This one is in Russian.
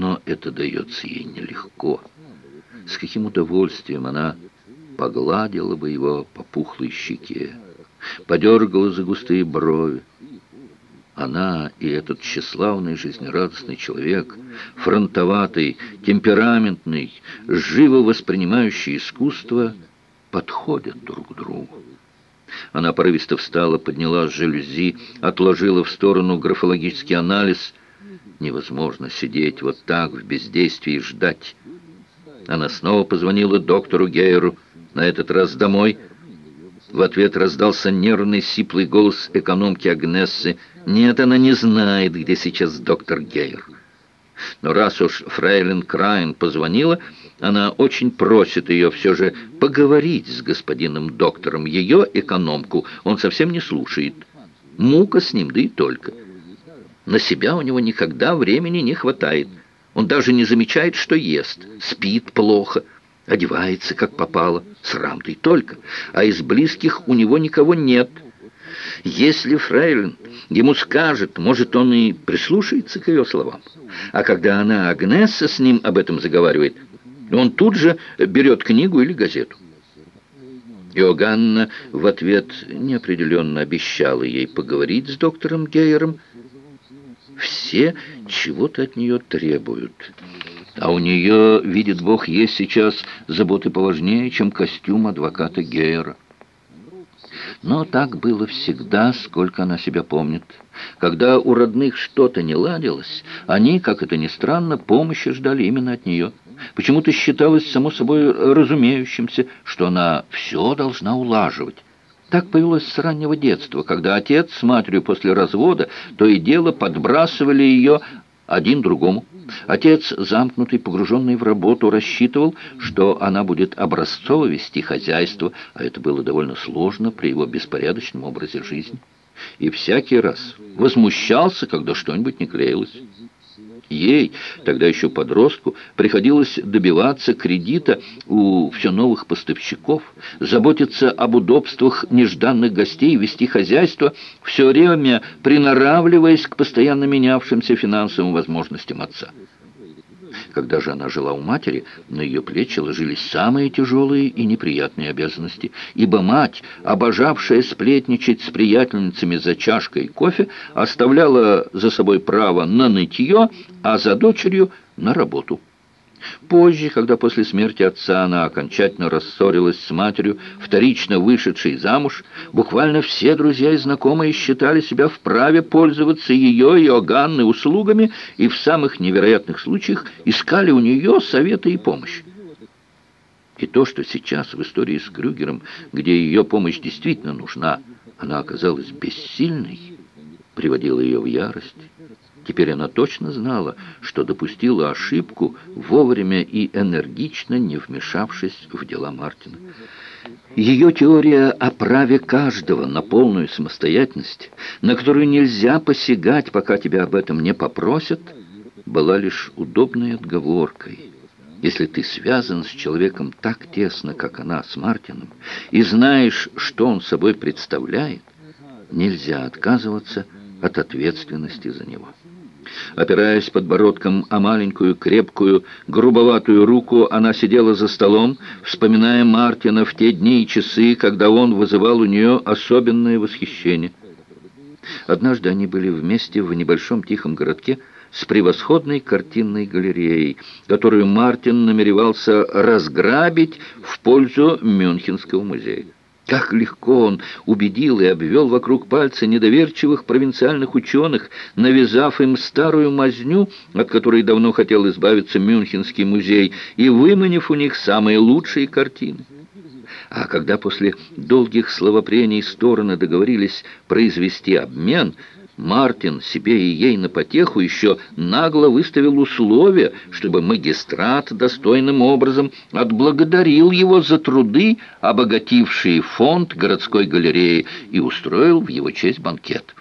Но это дается ей нелегко. С каким удовольствием она погладила бы его по пухлой щеке, подергала за густые брови. Она и этот тщеславный, жизнерадостный человек, фронтоватый, темпераментный, живо воспринимающий искусство, подходят друг к другу. Она порывисто встала, подняла жалюзи, отложила в сторону графологический анализ. Невозможно сидеть вот так в бездействии и ждать. Она снова позвонила доктору Гейеру, на этот раз домой. В ответ раздался нервный сиплый голос экономки Агнессы. «Нет, она не знает, где сейчас доктор Гейер». Но раз уж фрейлин Крайн позвонила, она очень просит ее все же поговорить с господином доктором. Ее экономку он совсем не слушает. Мука с ним, да и только. На себя у него никогда времени не хватает. Он даже не замечает, что ест, спит плохо, одевается, как попало, срам-то и только. А из близких у него никого нет. Если фрейлин ему скажет, может, он и прислушается к ее словам. А когда она, Агнесса, с ним об этом заговаривает, он тут же берет книгу или газету. Иоганна в ответ неопределенно обещала ей поговорить с доктором Гейером. Все чего-то от нее требуют. А у нее, видит Бог, есть сейчас заботы поважнее, чем костюм адвоката Гейера. Но так было всегда, сколько она себя помнит. Когда у родных что-то не ладилось, они, как это ни странно, помощи ждали именно от нее. Почему-то считалось само собой разумеющимся, что она все должна улаживать. Так появилось с раннего детства, когда отец с матерью после развода то и дело подбрасывали ее один другому. Отец, замкнутый, погруженный в работу, рассчитывал, что она будет образцово вести хозяйство, а это было довольно сложно при его беспорядочном образе жизни. И всякий раз возмущался, когда что-нибудь не клеилось. Ей, тогда еще подростку, приходилось добиваться кредита у все новых поставщиков, заботиться об удобствах нежданных гостей, вести хозяйство, все время приноравливаясь к постоянно менявшимся финансовым возможностям отца. Когда же она жила у матери, на ее плечи ложились самые тяжелые и неприятные обязанности, ибо мать, обожавшая сплетничать с приятельницами за чашкой кофе, оставляла за собой право на нытье, а за дочерью на работу. Позже, когда после смерти отца она окончательно рассорилась с матерью, вторично вышедшей замуж, буквально все друзья и знакомые считали себя вправе пользоваться ее и Оганны услугами и в самых невероятных случаях искали у нее советы и помощь. И то, что сейчас в истории с Крюгером, где ее помощь действительно нужна, она оказалась бессильной, приводило ее в ярость. Теперь она точно знала, что допустила ошибку, вовремя и энергично не вмешавшись в дела Мартина. Ее теория о праве каждого на полную самостоятельность, на которую нельзя посягать, пока тебя об этом не попросят, была лишь удобной отговоркой. Если ты связан с человеком так тесно, как она с Мартином, и знаешь, что он собой представляет, нельзя отказываться от ответственности за него. Опираясь подбородком о маленькую, крепкую, грубоватую руку, она сидела за столом, вспоминая Мартина в те дни и часы, когда он вызывал у нее особенное восхищение. Однажды они были вместе в небольшом тихом городке с превосходной картинной галереей, которую Мартин намеревался разграбить в пользу Мюнхенского музея. Как легко он убедил и обвел вокруг пальца недоверчивых провинциальных ученых, навязав им старую мазню, от которой давно хотел избавиться Мюнхенский музей, и выманив у них самые лучшие картины. А когда после долгих словопрений стороны договорились произвести обмен – Мартин себе и ей на потеху еще нагло выставил условие, чтобы магистрат достойным образом отблагодарил его за труды, обогатившие фонд городской галереи, и устроил в его честь банкет.